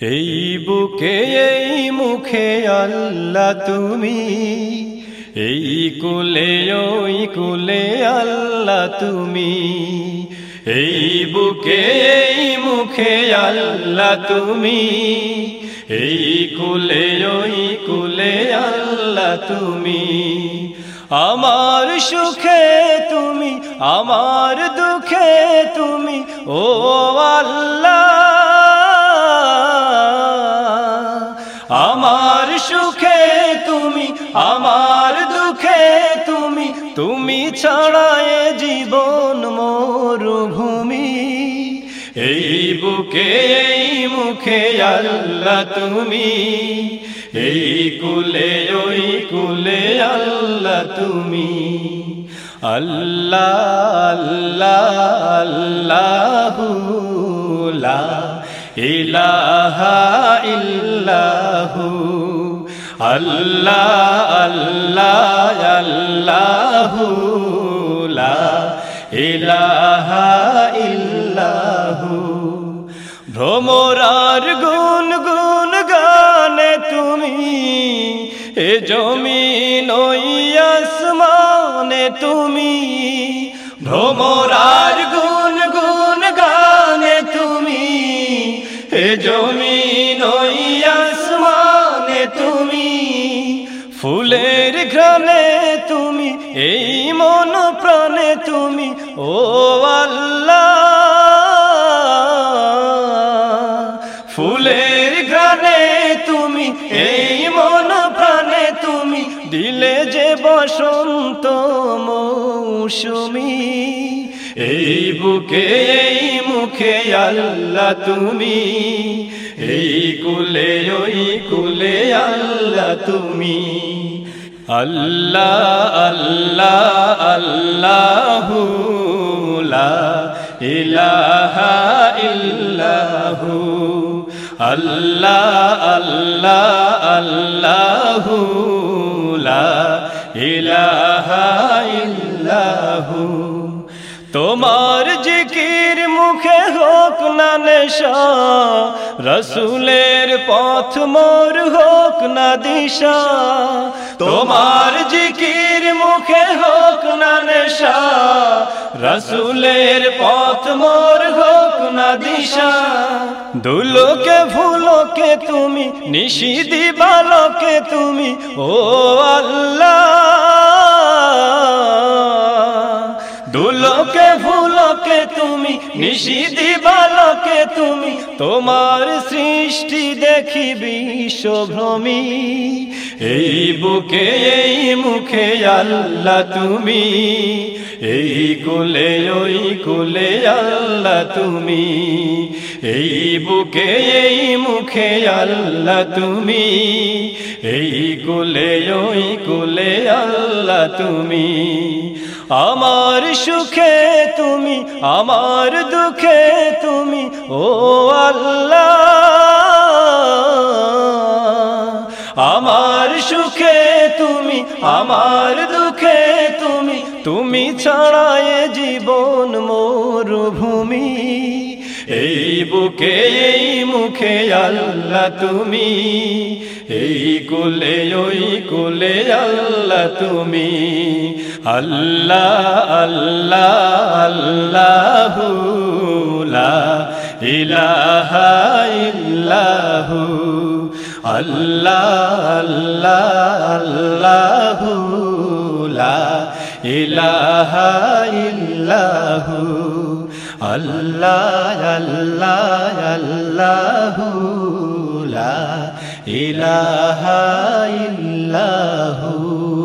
এই বুকে, এই মুখে আল্লাহ তুমি। এই কুলে, ওই কুলে আল্লাহ তুমি। এই বুকে, এই মুখে আল্লাহ তুমি। এই কুলে, ওই কুলে আল্লাহ তুমি। আমার সুখে তুমি, আমার দুঃখে তুমি, ও আল্লাহ। আমার দুঃখে তুমি তুমি ছাড়ায় জীবন মরুভূমি। এই বুকে, এই মুখে আল্লাহ তুমি। এই কুলে, ওই কুলে আল্লাহ তুমি। আল্লাহ আল্লাহ, আল্লাহু ইলাহা, ইল্লাহু। আল্লাহ আল্লাহ, আল্লাহু ইলাহা ইল্লাহু। ভ্রমরার গুন গুন গানে তুমি, এ জমিন আসমানে তুমি। ভ্রমরার গুন ফুলের ঘ্রাণে তুমি, এই মন প্রাণে তুমি, ও আল্লাহ। ফুলের ঘ্রাণে তুমি, এই মন প্রাণে তুমি, দিলে যে বসন্ত মৌসুমি। এই বুকে, এই মুখে আল্লাহ তুমি। এই কুলে, ওই কুলে আল্লাহ তুমি। আল্লাহ আল্লাহ আল্লাহু লা ইলাহা ইল্লাহু। আল্লাহ আল্লাহ আল্লাহু লা ইলাহা তোমার জিকির মুখে হোক না নেশা, রসুলের পথ মোর হোক না দিশা। তোমার জিকির মুখে হোক না নেশা, রসুলের পথ মোর হোক না দিশা। দুলোকে ভুলোকে তুমি নিশি দিবালোকে তুমি, ও আল্লাহ। দুলোকে ফুলকে তুমি নিশি দিবালকে তুমি, তোমার সৃষ্টি দেখি বিশ্বভ্রমী। এই বুকে, এই মুখে আল্লাহ তুমি, এই কুলে, ওই কুলে আল্লাহ তুমি, এই বুকে, এই মুখে আল্লাহ তুমি, এই কুলে, ওই কুলে আল্লাহ তুমি। আমার সুখে তুমি, আমার দুঃখে তুমি, ও আল্লাহ। আমার সুখে তুমি, আমার দুঃখে তুমি তুমি ছাড়ায় জীবন মরুভূমি এই বুকে, এই মুখে আল্লাহ তুমি। এই কুলে, ওই কুলে আল্লাহ তুমি। আল্লাহ আল্লাহ আল্লাহু ইলাহা ইল্লাহু। আল্লাহ আল্লাহ আল্লাহু ইলাহা ইল্লাহু আল্লাহ আল্লাহ আল্লাহু লা ইলাহা ইল্লাহু।